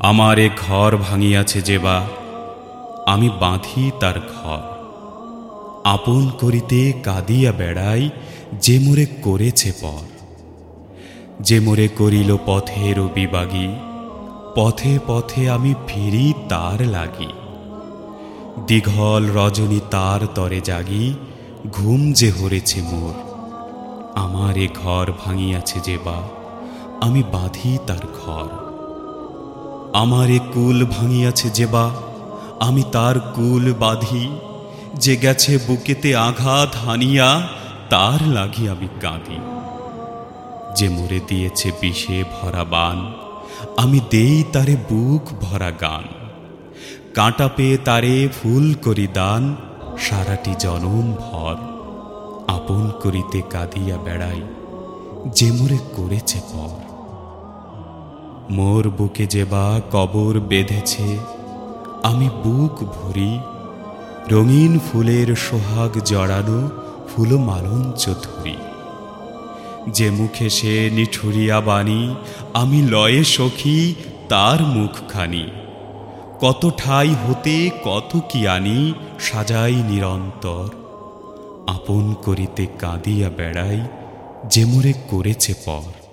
আমার এ ঘর ভাঙিয়াছে যে বা, আমি বাঁধি তার ঘর। আপন করিতে কাঁদিয়া বেড়াই যে মোরে করেছে পর। যে মোরে করিল পথের বিবাগী, পথে পথে আমি ফিরি তার লাগি। দীঘল রজনী তার তরে জাগি, ঘুম যে হরেছে মোর। আমার এ ঘর ভাঙিয়াছে যে বা, আমি বাঁধি তার ঘর। আমার এ কুল ভাঙিয়াছে যে বা আমি তার কুল বাঁধি, যে গেছে বুকেতে আঘাত হানিয়া, তার লাগি আমি কাঁদি। যে মরে দিয়েছে বিষে ভরা বান, আমি দেই তারে বুক ভরা গান। কাঁটা পেয়ে তারে ফুল করি দান, সারাটি জনম ভর, আপন করিতে কাঁদিয়া বেড়াই, যে মরে করেছে পর। মোর বুকে যে বা কবর বেঁধেছে, আমি বুক ভরি, রঙিন ফুলের সোহাগ জড়ানো মালঞ্চ ধরি। যে মুখে সে নিঠুরিয়া বাণী, আমি লয়ে সখী তার মুখখানি। কত ঠাই হতে কত কি আনি, সাজাই নিরন্তর। আপন করিতে কাঁদিয়া বেড়াই, যে মোরে করেছে পর।